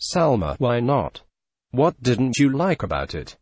Salma, why not? What didn't you like about it?